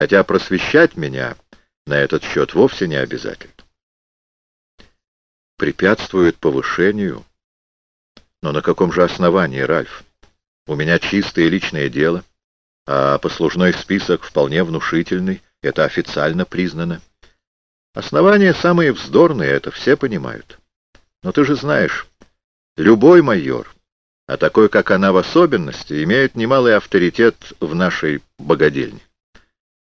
хотя просвещать меня на этот счет вовсе не обязательно. Препятствует повышению? Но на каком же основании, Ральф? У меня чистое личное дело, а послужной список вполне внушительный, это официально признано. Основания самые вздорные, это все понимают. Но ты же знаешь, любой майор, а такой, как она в особенности, имеет немалый авторитет в нашей богадельне.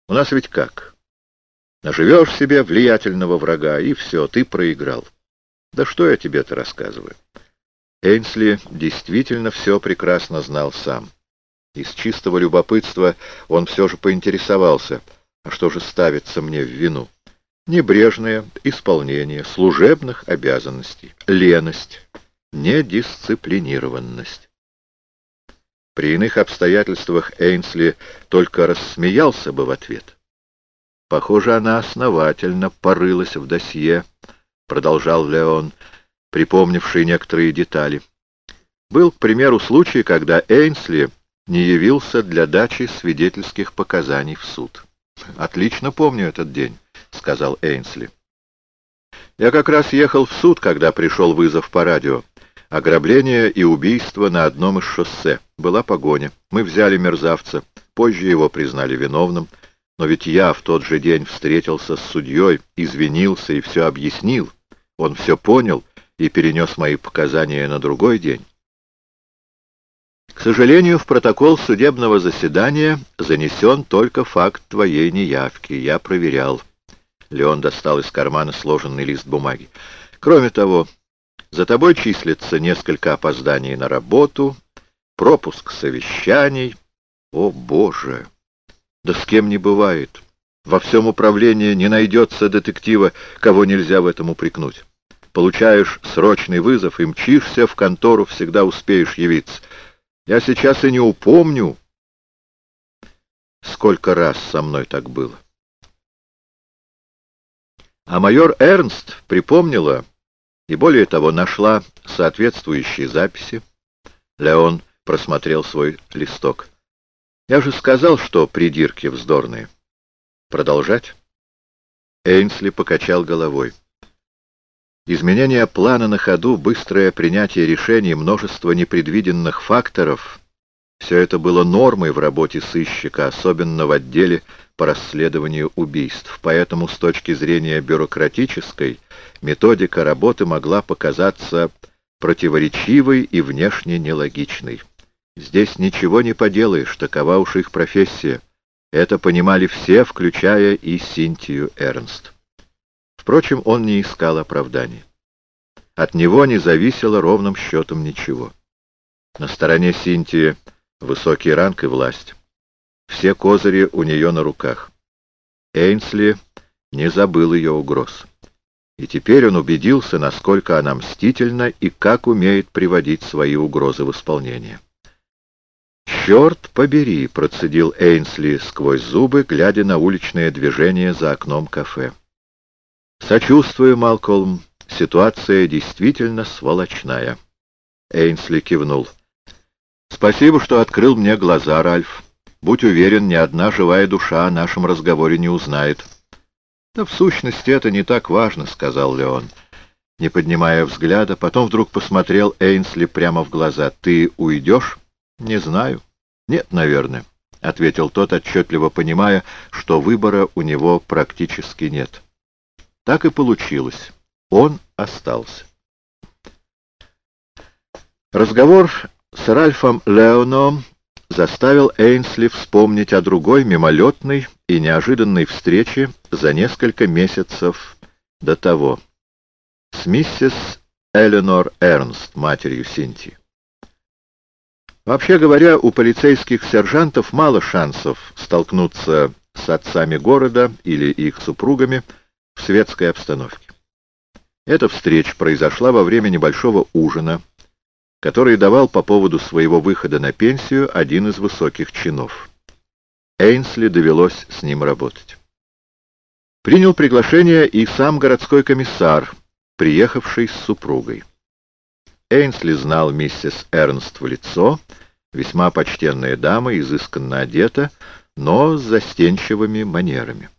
У нас ведь как? Наживешь себе влиятельного врага, и все, ты проиграл. Да что я тебе-то рассказываю? Эйнсли действительно все прекрасно знал сам. Из чистого любопытства он все же поинтересовался, а что же ставится мне в вину? Небрежное исполнение служебных обязанностей, леность, недисциплинированность. При иных обстоятельствах Эйнсли только рассмеялся бы в ответ. Похоже, она основательно порылась в досье, продолжал Леон, припомнивший некоторые детали. Был, к примеру, случай, когда Эйнсли не явился для дачи свидетельских показаний в суд. «Отлично помню этот день», — сказал Эйнсли. «Я как раз ехал в суд, когда пришел вызов по радио. Ограбление и убийство на одном из шоссе. Была погоня. Мы взяли мерзавца. Позже его признали виновным. Но ведь я в тот же день встретился с судьей, извинился и все объяснил. Он все понял и перенес мои показания на другой день. К сожалению, в протокол судебного заседания занесен только факт твоей неявки. Я проверял. Леон достал из кармана сложенный лист бумаги. Кроме того, за тобой числится несколько опозданий на работу, пропуск совещаний. О, Боже! Да с кем не бывает. Во всем управлении не найдется детектива, кого нельзя в этом упрекнуть. Получаешь срочный вызов и мчишься в контору, всегда успеешь явиться. Я сейчас и не упомню, сколько раз со мной так было. А майор Эрнст припомнила и, более того, нашла соответствующие записи. Леон просмотрел свой листок. Я же сказал, что придирки вздорные. Продолжать? Эйнсли покачал головой. Изменение плана на ходу, быстрое принятие решений, множество непредвиденных факторов — все это было нормой в работе сыщика, особенно в отделе по расследованию убийств. Поэтому с точки зрения бюрократической методика работы могла показаться противоречивой и внешне нелогичной. Здесь ничего не поделаешь, такова уж их профессия. Это понимали все, включая и Синтию Эрнст. Впрочем, он не искал оправданий. От него не зависело ровным счетом ничего. На стороне Синтии высокий ранг и власть. Все козыри у нее на руках. Эйнсли не забыл ее угроз. И теперь он убедился, насколько она мстительна и как умеет приводить свои угрозы в исполнение. «Черт побери!» — процедил Эйнсли сквозь зубы, глядя на уличное движение за окном кафе. «Сочувствую, Малкольм. Ситуация действительно сволочная». Эйнсли кивнул. «Спасибо, что открыл мне глаза, Ральф. Будь уверен, ни одна живая душа о нашем разговоре не узнает». «Да в сущности это не так важно», — сказал Леон, не поднимая взгляда. Потом вдруг посмотрел Эйнсли прямо в глаза. «Ты уйдешь?» «Не знаю». «Нет, наверное», — ответил тот, отчетливо понимая, что выбора у него практически нет. Так и получилось. Он остался. Разговор с Ральфом Леоном заставил Эйнсли вспомнить о другой мимолетной и неожиданной встрече за несколько месяцев до того с миссис Эленор Эрнст, матерью Синти. Вообще говоря, у полицейских сержантов мало шансов столкнуться с отцами города или их супругами в светской обстановке. Эта встреча произошла во время небольшого ужина, который давал по поводу своего выхода на пенсию один из высоких чинов. Эйнсли довелось с ним работать. Принял приглашение и сам городской комиссар, приехавший с супругой. Эйнсли знал миссис Эрнст в лицо, весьма почтенная дама, изысканно одета, но с застенчивыми манерами.